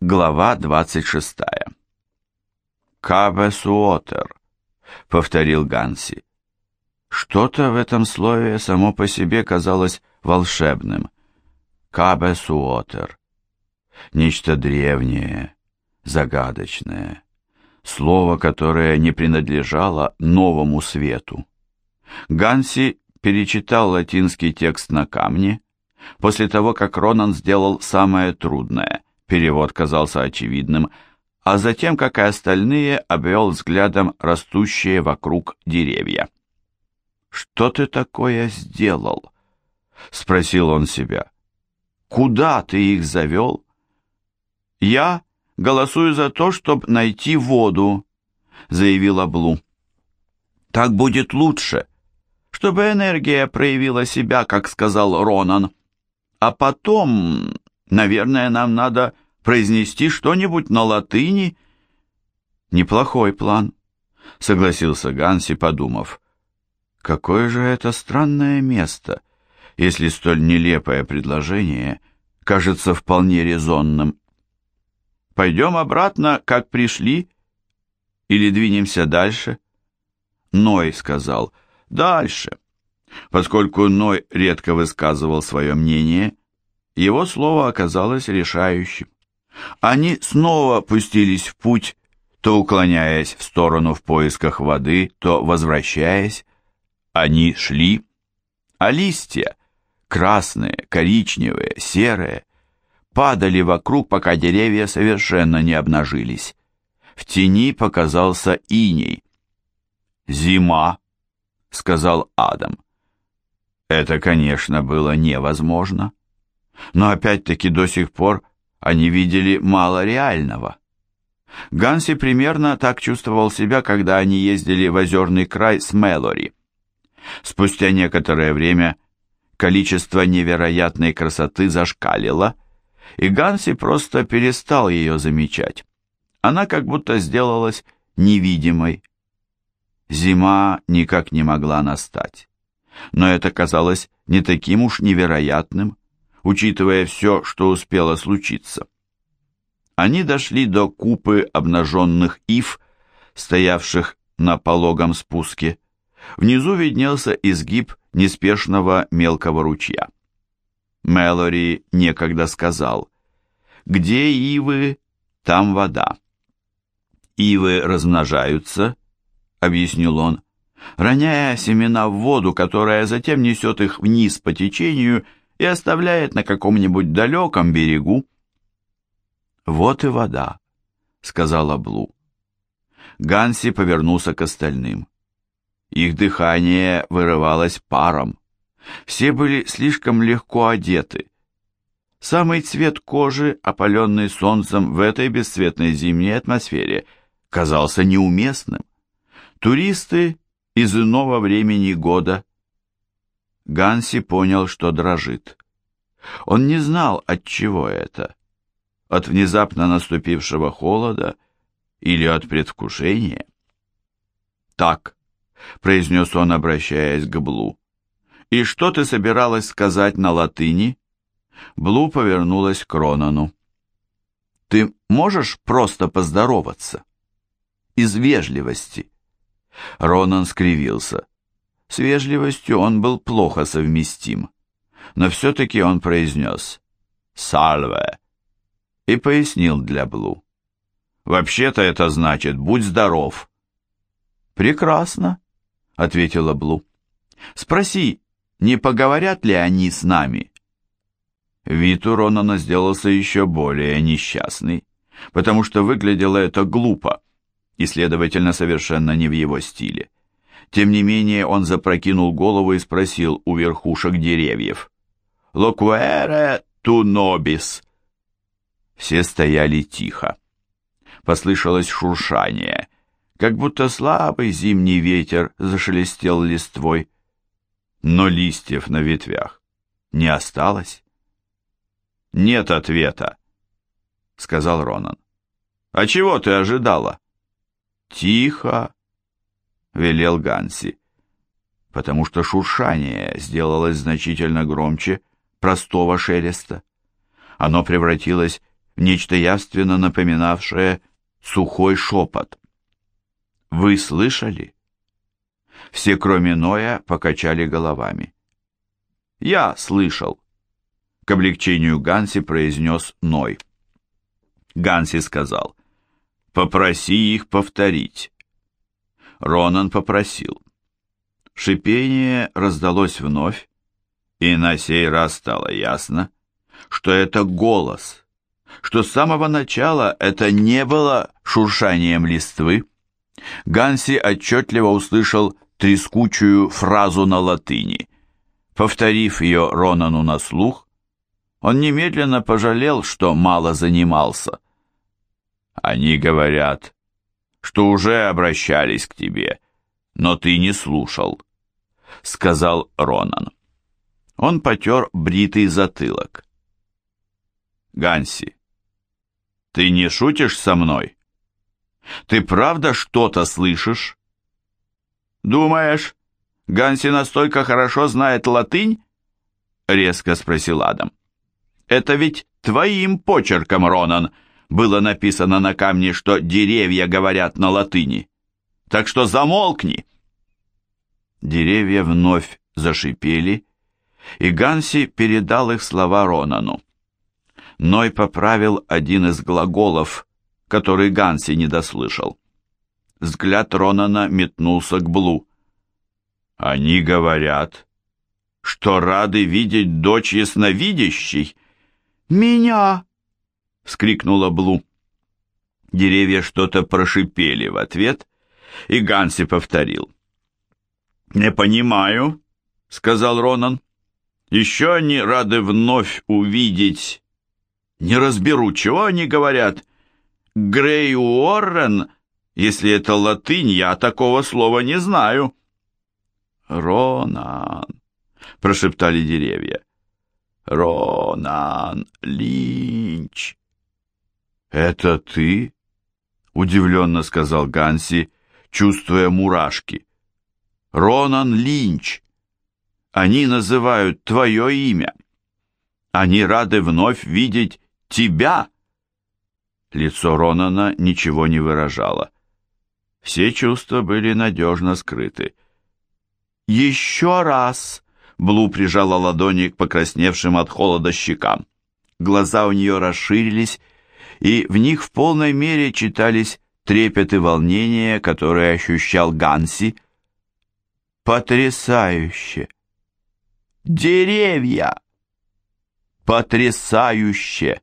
Глава 26. «Кабесуотер», — повторил Ганси. Что-то в этом слове само по себе казалось волшебным. Кабесуотер. Нечто древнее, загадочное. Слово, которое не принадлежало новому свету. Ганси перечитал латинский текст на камне, после того, как Ронан сделал самое трудное — перевод казался очевидным, а затем, как и остальные, обвел взглядом растущие вокруг деревья. «Что ты такое сделал?» — спросил он себя. «Куда ты их завел?» «Я голосую за то, чтобы найти воду», — заявила Блу. «Так будет лучше, чтобы энергия проявила себя, как сказал Ронан. А потом Наверное, нам надо произнести что-нибудь на латыни. Неплохой план, согласился Ганси, подумав. Какое же это странное место, если столь нелепое предложение кажется вполне резонным. Пойдем обратно, как пришли, или двинемся дальше? Ной сказал «дальше». Поскольку Ной редко высказывал свое мнение, его слово оказалось решающим. Они снова пустились в путь, то уклоняясь в сторону в поисках воды, то возвращаясь. Они шли, а листья, красные, коричневые, серые, падали вокруг, пока деревья совершенно не обнажились. В тени показался иней. «Зима», — сказал Адам. Это, конечно, было невозможно но опять-таки до сих пор они видели мало реального. Ганси примерно так чувствовал себя, когда они ездили в озерный край с Мэлори. Спустя некоторое время количество невероятной красоты зашкалило, и Ганси просто перестал ее замечать. Она как будто сделалась невидимой. Зима никак не могла настать. Но это казалось не таким уж невероятным учитывая все, что успело случиться. Они дошли до купы обнаженных ив, стоявших на пологом спуске. Внизу виднелся изгиб неспешного мелкого ручья. Мэлори некогда сказал, «Где ивы, там вода». «Ивы размножаются», — объяснил он, роняя семена в воду, которая затем несет их вниз по течению и оставляет на каком-нибудь далеком берегу. «Вот и вода», — сказала Блу. Ганси повернулся к остальным. Их дыхание вырывалось паром. Все были слишком легко одеты. Самый цвет кожи, опаленный солнцем в этой бесцветной зимней атмосфере, казался неуместным. Туристы из иного времени года Ганси понял, что дрожит. Он не знал, от чего это. От внезапно наступившего холода или от предвкушения. «Так», — произнес он, обращаясь к Блу. «И что ты собиралась сказать на латыни?» Блу повернулась к Ронану. «Ты можешь просто поздороваться?» «Из вежливости». Ронан скривился. С вежливостью он был плохо совместим, но все-таки он произнес «Сальве» и пояснил для Блу. «Вообще-то это значит «будь здоров». «Прекрасно», — ответила Блу. «Спроси, не поговорят ли они с нами?» Вид у Ронана сделался еще более несчастный, потому что выглядело это глупо и, следовательно, совершенно не в его стиле. Тем не менее он запрокинул голову и спросил у верхушек деревьев. «Локуэре ту нобис?» Все стояли тихо. Послышалось шуршание, как будто слабый зимний ветер зашелестел листвой. Но листьев на ветвях не осталось. «Нет ответа», — сказал Ронан. «А чего ты ожидала?» «Тихо», велел Ганси, потому что шуршание сделалось значительно громче простого шелеста. Оно превратилось в нечто явственно напоминавшее сухой шепот. «Вы слышали?» Все, кроме Ноя, покачали головами. «Я слышал», — к облегчению Ганси произнес Ной. Ганси сказал, «Попроси их повторить». Ронан попросил. Шипение раздалось вновь, и на сей раз стало ясно, что это голос, что с самого начала это не было шуршанием листвы. Ганси отчетливо услышал трескучую фразу на латыни. Повторив ее Ронану на слух, он немедленно пожалел, что мало занимался. «Они говорят, что уже обращались к тебе, но ты не слушал», — сказал Ронан. Он потер бритый затылок. «Ганси, ты не шутишь со мной? Ты правда что-то слышишь?» «Думаешь, Ганси настолько хорошо знает латынь?» — резко спросил Адам. «Это ведь твоим почерком, Ронан, было написано на камне, что деревья говорят на латыни. Так что замолкни!» Деревья вновь зашипели, и Ганси передал их слова Ронану. Ной поправил один из глаголов, который Ганси не дослышал. Взгляд Ронана метнулся к Блу. «Они говорят, что рады видеть дочь ясновидящей». «Меня!» — вскрикнула Блу. Деревья что-то прошипели в ответ, и Ганси повторил. «Не понимаю», — сказал Ронан. Еще они рады вновь увидеть... Не разберу, чего они говорят. Грей Уоррен, если это латынь, я такого слова не знаю. Ронан, прошептали деревья. Ронан Линч. Это ты? Удивленно сказал Ганси, чувствуя мурашки. Ронан Линч. Они называют твое имя. Они рады вновь видеть тебя. Лицо Ронана ничего не выражало. Все чувства были надежно скрыты. «Еще раз!» Блу прижала ладони к покрасневшим от холода щекам. Глаза у нее расширились, и в них в полной мере читались трепет и волнение, которые ощущал Ганси. «Потрясающе!» Деревья! Потрясающе!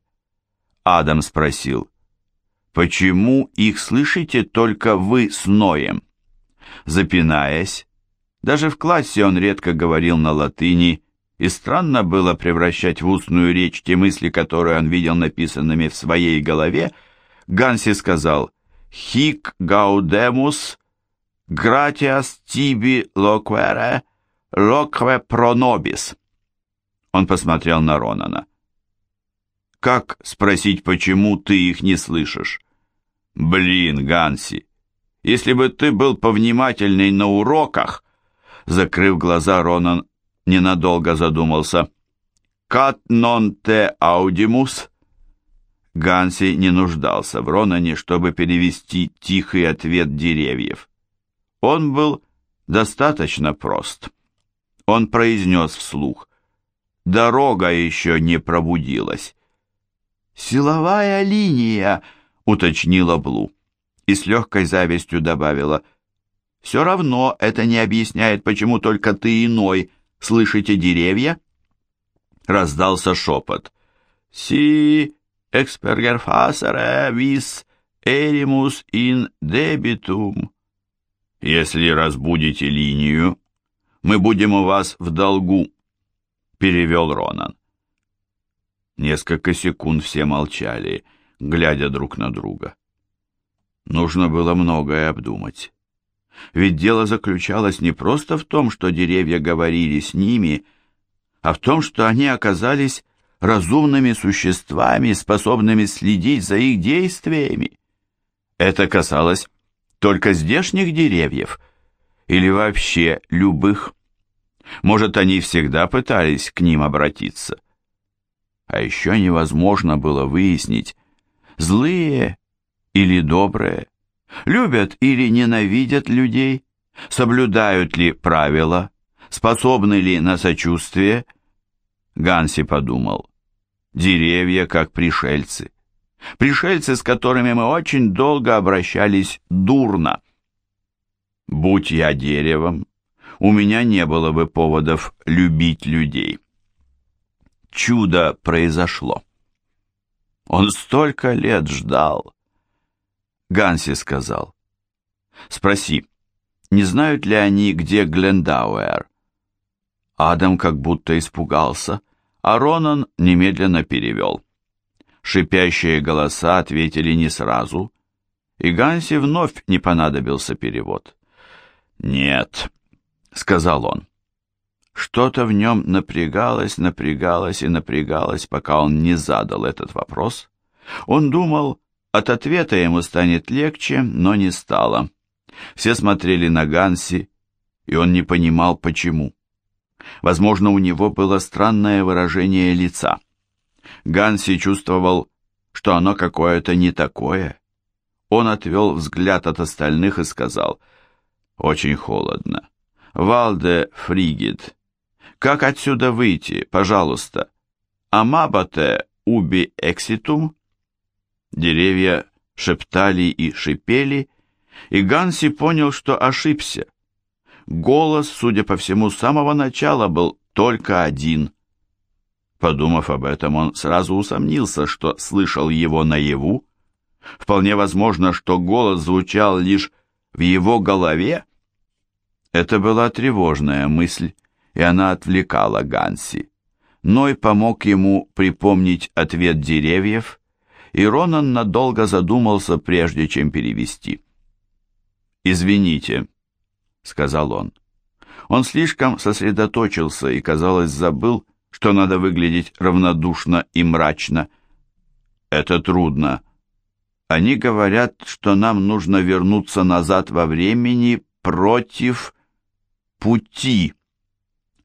Адам спросил. Почему их слышите только вы с Ноем? Запинаясь, даже в классе он редко говорил на латыни, и странно было превращать в устную речь те мысли, которые он видел написанными в своей голове, Ганси сказал «Хик гаудемус гратиас тиби локвере» «Локве пронобис». Он посмотрел на Ронана. «Как спросить, почему ты их не слышишь?» «Блин, Ганси, если бы ты был повнимательней на уроках...» Закрыв глаза, Ронан ненадолго задумался. «Кат нон те аудимус?» Ганси не нуждался в Ронане, чтобы перевести тихий ответ деревьев. Он был достаточно прост. Он произнес вслух. Дорога еще не пробудилась. «Силовая линия», — уточнила Блу. И с легкой завистью добавила. «Все равно это не объясняет, почему только ты иной слышите деревья?» Раздался шепот. «Си экспергерфасере вис эримус ин дебитум». «Если разбудите линию, мы будем у вас в долгу», — перевел Ронан. Несколько секунд все молчали, глядя друг на друга. Нужно было многое обдумать. Ведь дело заключалось не просто в том, что деревья говорили с ними, а в том, что они оказались разумными существами, способными следить за их действиями. Это касалось только здешних деревьев или вообще любых. Может, они всегда пытались к ним обратиться. А еще невозможно было выяснить, Злые или добрые? Любят или ненавидят людей? Соблюдают ли правила? Способны ли на сочувствие? Ганси подумал. Деревья как пришельцы. Пришельцы, с которыми мы очень долго обращались дурно. Будь я деревом, у меня не было бы поводов любить людей. Чудо произошло. Он столько лет ждал. Ганси сказал. Спроси, не знают ли они, где Глендауэр? Адам как будто испугался, а Ронан немедленно перевел. Шипящие голоса ответили не сразу, и Ганси вновь не понадобился перевод. «Нет», — сказал он. Что-то в нем напрягалось, напрягалось и напрягалось, пока он не задал этот вопрос. Он думал, от ответа ему станет легче, но не стало. Все смотрели на Ганси, и он не понимал, почему. Возможно, у него было странное выражение лица. Ганси чувствовал, что оно какое-то не такое. Он отвел взгляд от остальных и сказал, «Очень холодно. Валде Фригид, как отсюда выйти, пожалуйста? Амабате уби экситум? Деревья шептали и шипели, и Ганси понял, что ошибся. Голос, судя по всему, с самого начала был только один. Подумав об этом, он сразу усомнился, что слышал его наяву. Вполне возможно, что голос звучал лишь в его голове. Это была тревожная мысль и она отвлекала Ганси. Ной помог ему припомнить ответ деревьев, и Ронан надолго задумался, прежде чем перевести. «Извините», — сказал он. Он слишком сосредоточился и, казалось, забыл, что надо выглядеть равнодушно и мрачно. «Это трудно. Они говорят, что нам нужно вернуться назад во времени против пути»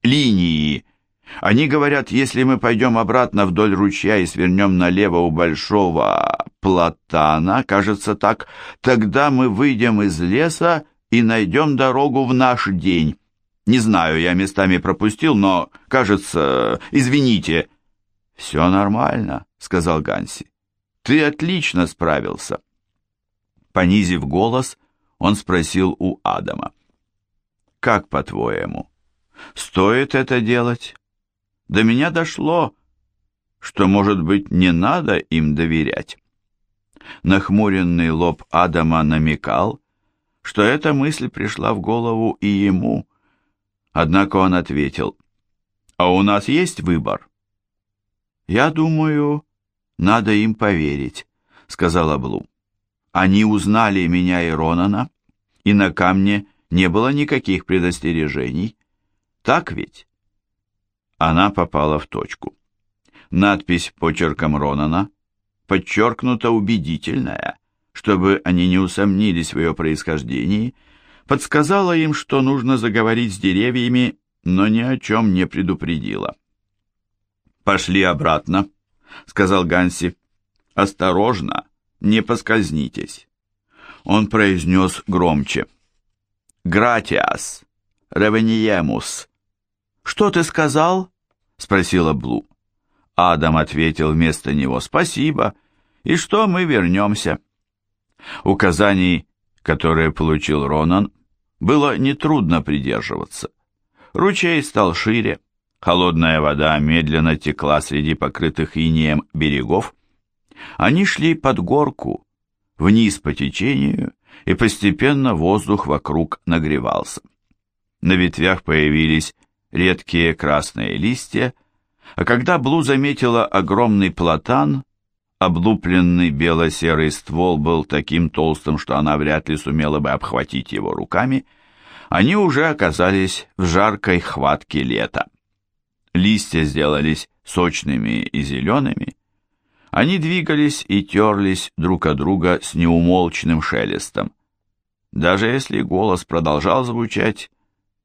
линии. Они говорят, если мы пойдем обратно вдоль ручья и свернем налево у большого платана, кажется так, тогда мы выйдем из леса и найдем дорогу в наш день. Не знаю, я местами пропустил, но, кажется, извините. Все нормально, сказал Ганси. Ты отлично справился. Понизив голос, он спросил у Адама. Как по-твоему? Стоит это делать? До меня дошло, что, может быть, не надо им доверять. Нахмуренный лоб Адама намекал, что эта мысль пришла в голову и ему. Однако он ответил, «А у нас есть выбор?» «Я думаю, надо им поверить», — сказала Блу. «Они узнали меня и Ронана, и на камне не было никаких предостережений. Так ведь? Она попала в точку. Надпись почерком Ронана подчеркнута убедительная, чтобы они не усомнились в ее происхождении, подсказала им, что нужно заговорить с деревьями, но ни о чем не предупредила. «Пошли обратно», — сказал Ганси. «Осторожно, не поскользнитесь». Он произнес громче. «Гратиас, ревениемус, «Что ты сказал?» — спросила Блу. Адам ответил вместо него «Спасибо, и что мы вернемся». Указаний, которые получил Ронан, было нетрудно придерживаться. Ручей стал шире, холодная вода медленно текла среди покрытых инеем берегов. Они шли под горку, вниз по течению, и постепенно воздух вокруг нагревался. На ветвях появились редкие красные листья, а когда Блу заметила огромный платан, облупленный бело-серый ствол был таким толстым, что она вряд ли сумела бы обхватить его руками, они уже оказались в жаркой хватке лета. Листья сделались сочными и зелеными. Они двигались и терлись друг от друга с неумолчным шелестом. Даже если голос продолжал звучать,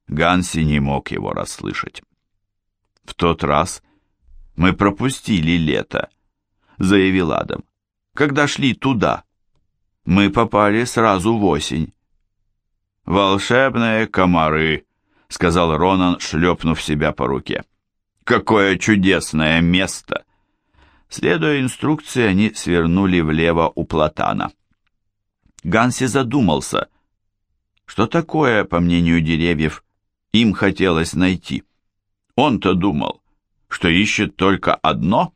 Ганси не мог его расслышать. «В тот раз мы пропустили лето», — заявил Адам. когда шли туда. Мы попали сразу в осень. «Волшебные комары», — сказал Ронан, шлепнув себя по руке. «Какое чудесное место!» Следуя инструкции, они свернули влево у платана. Ганси задумался, что такое, по мнению деревьев, им хотелось найти. Он-то думал, что ищет только одно.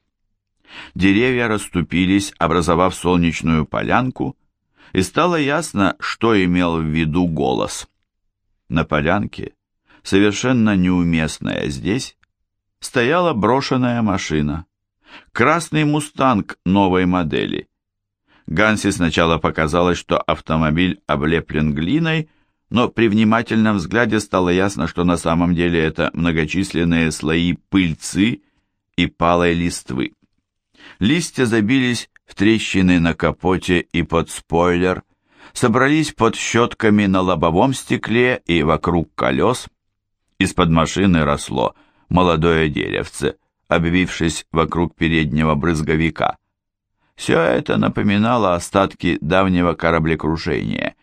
Деревья расступились, образовав солнечную полянку, и стало ясно, что имел в виду голос. На полянке, совершенно неуместная здесь, стояла брошенная машина. Красный «Мустанг» новой модели. Ганси сначала показалось, что автомобиль облеплен глиной, но при внимательном взгляде стало ясно, что на самом деле это многочисленные слои пыльцы и палой листвы. Листья забились в трещины на капоте и под спойлер, собрались под щетками на лобовом стекле и вокруг колес. Из-под машины росло молодое деревце, обвившись вокруг переднего брызговика. Все это напоминало остатки давнего кораблекрушения.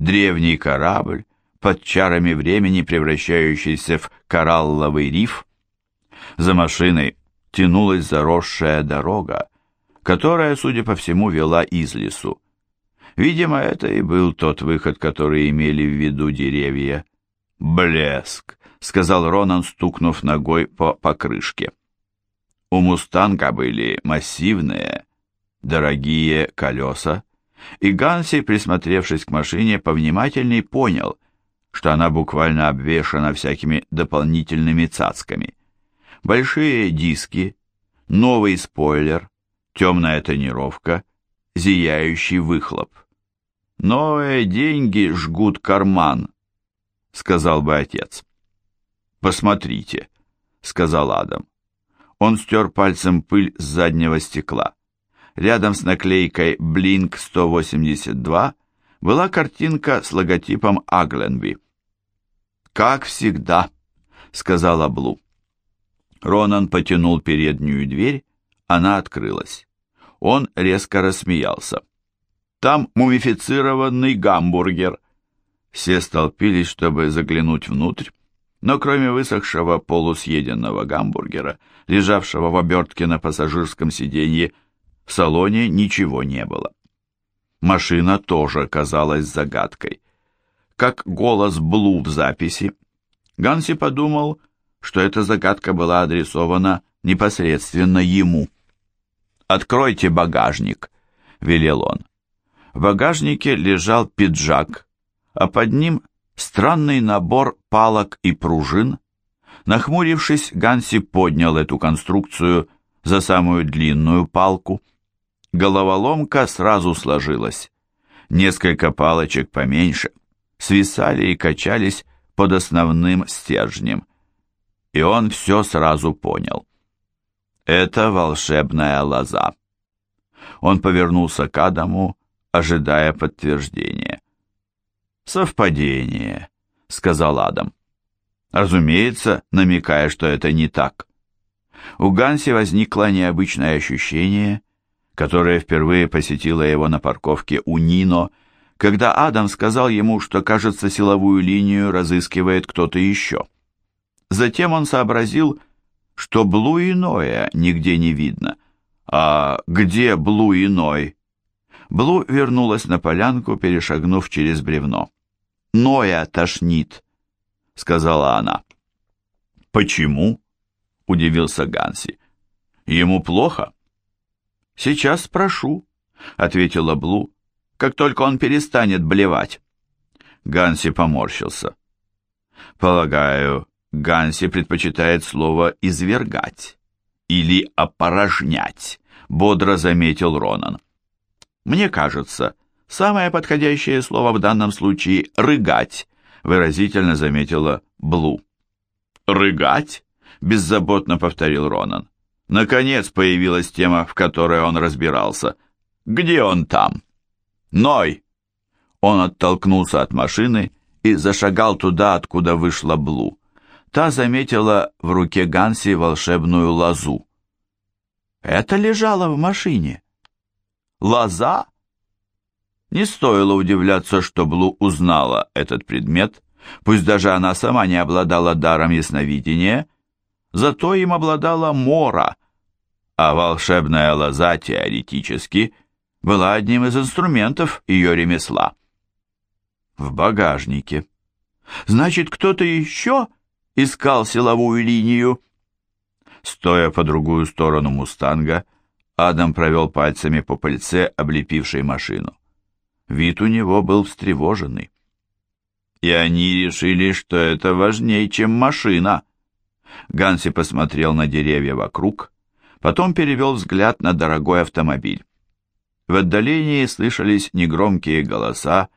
Древний корабль, под чарами времени превращающийся в коралловый риф. За машиной тянулась заросшая дорога, которая, судя по всему, вела из лесу. Видимо, это и был тот выход, который имели в виду деревья. «Блеск!» — сказал Ронан, стукнув ногой по покрышке. У «Мустанга» были массивные, дорогие колеса, и Ганси, присмотревшись к машине, повнимательней понял, что она буквально обвешана всякими дополнительными цацками. Большие диски, новый спойлер, темная тонировка, зияющий выхлоп. «Новые деньги жгут карман», — сказал бы отец. «Посмотрите», — сказал Адам. Он стер пальцем пыль с заднего стекла. Рядом с наклейкой «Блинк 182» была картинка с логотипом Агленби. «Как всегда», — сказала Блу. Ронан потянул переднюю дверь, она открылась. Он резко рассмеялся. «Там мумифицированный гамбургер». Все столпились, чтобы заглянуть внутрь, но кроме высохшего полусъеденного гамбургера, лежавшего в обертке на пассажирском сиденье, в салоне ничего не было. Машина тоже казалась загадкой. Как голос Блу в записи, Ганси подумал, что эта загадка была адресована непосредственно ему. «Откройте багажник», — велел он. В багажнике лежал пиджак, а под ним странный набор палок и пружин. Нахмурившись, Ганси поднял эту конструкцию за самую длинную палку. Головоломка сразу сложилась. Несколько палочек поменьше свисали и качались под основным стержнем. И он все сразу понял. Это волшебная лоза. Он повернулся к Адаму, ожидая подтверждения. «Совпадение», — сказал Адам. Разумеется, намекая, что это не так. У Ганси возникло необычное ощущение, которое впервые посетило его на парковке у Нино, когда Адам сказал ему, что, кажется, силовую линию разыскивает кто-то еще. Затем он сообразил, что Блу иное нигде не видно. А где Блу иной? Блу вернулась на полянку, перешагнув через бревно. «Ноя тошнит», — сказала она. «Почему?» — удивился Ганси. «Ему плохо?» «Сейчас спрошу», — ответила Блу, — «как только он перестанет блевать». Ганси поморщился. «Полагаю, Ганси предпочитает слово «извергать» или «опорожнять», бодро заметил Ронан. Мне кажется, самое подходящее слово в данном случае «рыгать», выразительно заметила Блу. «Рыгать?» – беззаботно повторил Ронан. Наконец появилась тема, в которой он разбирался. «Где он там?» «Ной!» Он оттолкнулся от машины и зашагал туда, откуда вышла Блу. Та заметила в руке Ганси волшебную лозу. Это лежало в машине. Лоза? Не стоило удивляться, что Блу узнала этот предмет, пусть даже она сама не обладала даром ясновидения, зато им обладала Мора, а волшебная лоза теоретически была одним из инструментов ее ремесла. В багажнике. Значит, кто-то еще искал силовую линию? Стоя по другую сторону «Мустанга», Адам провел пальцами по пыльце, облепившей машину. Вид у него был встревоженный. И они решили, что это важнее, чем машина. Ганси посмотрел на деревья вокруг, потом перевел взгляд на дорогой автомобиль. В отдалении слышались негромкие голоса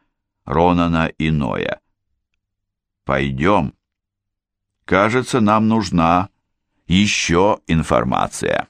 Ронана и Ноя. «Пойдем. Кажется, нам нужна еще информация».